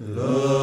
De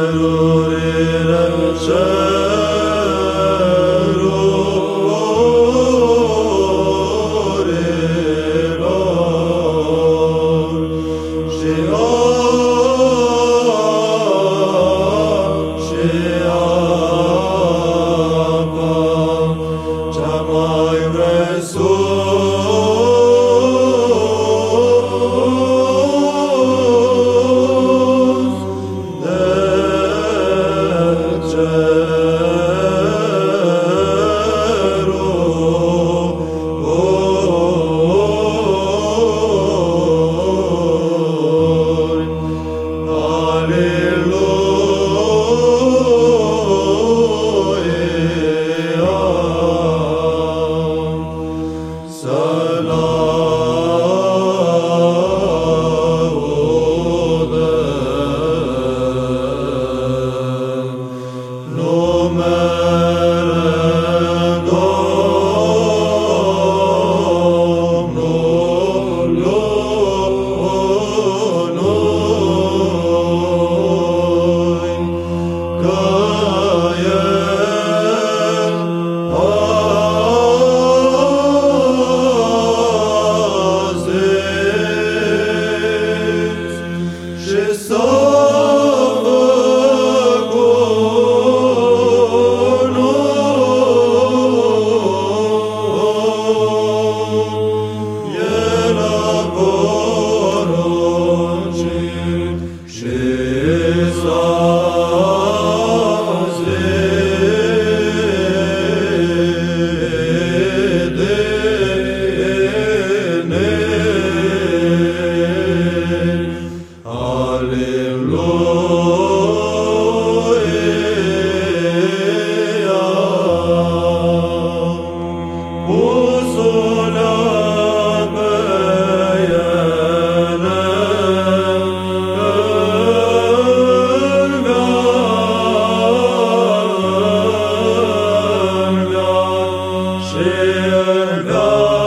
cerurilor cel love. Dear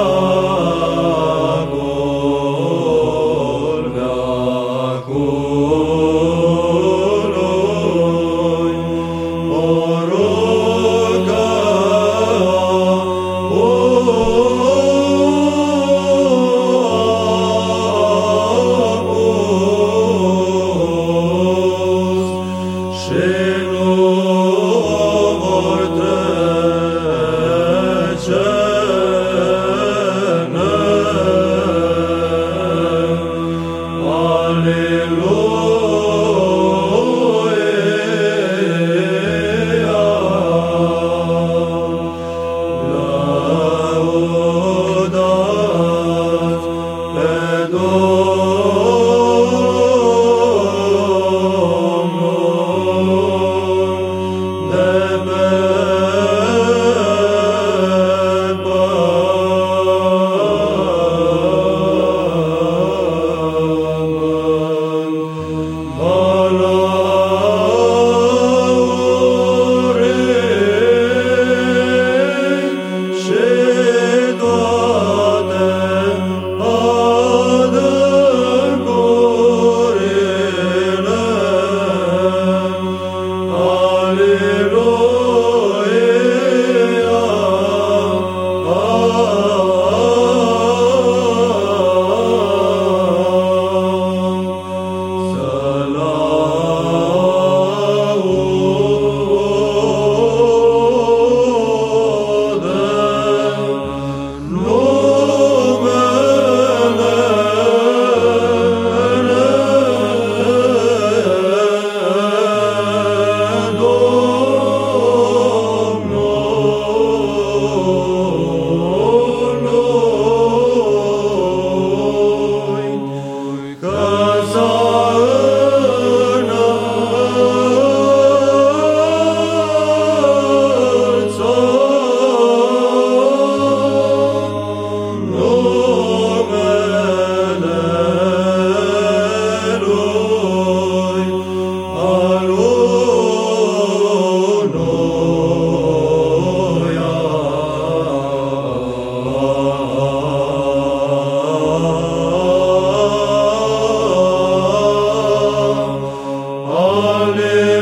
Alleluia.